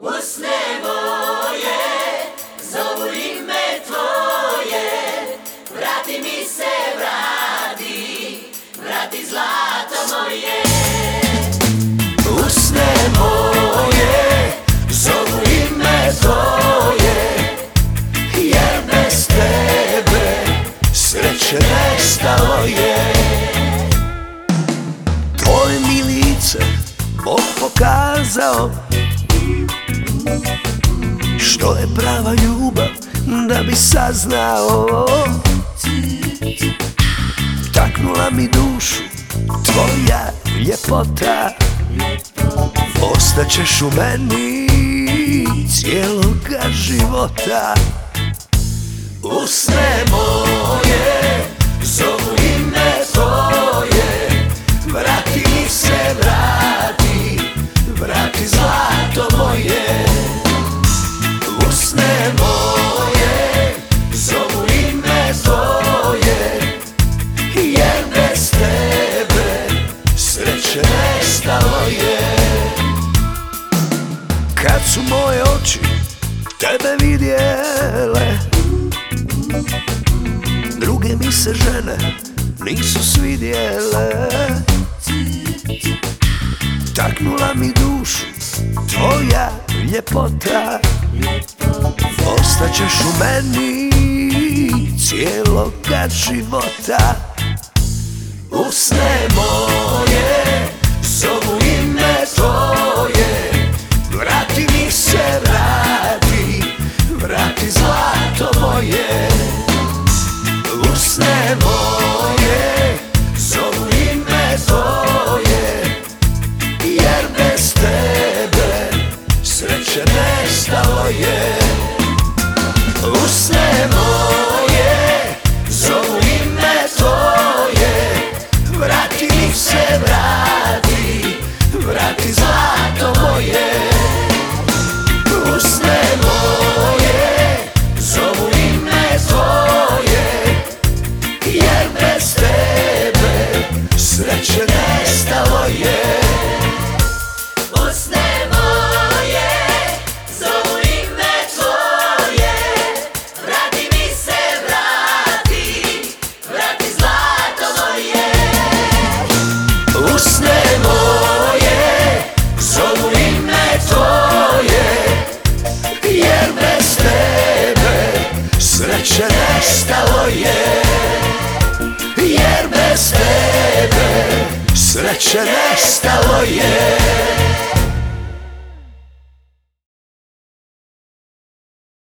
Usne moje, zovu ime tvoje, vrati mi se, vrati, vrati zlato moje. Usne moje, zovu ime tvoje Jer bez tebe sreće nestalo je Tvoje mi lice Bog pokazao Što je prava ljubav da bi saznao? Taknula mi dušu tvoja ljepota. Ostaćeš u meni cijeloga života. Usne Kad su moje oči tebe vidjele Druge mi se žene nisu svidjele. Taknula mi dušu tvoja ljepota Ostaćeš u meni cijeloga života. Usne moje, sreće nestalo je Usne moje, zovu ime tvoje. Vrati mi se, vrati, vrati zlato sreće nestalo je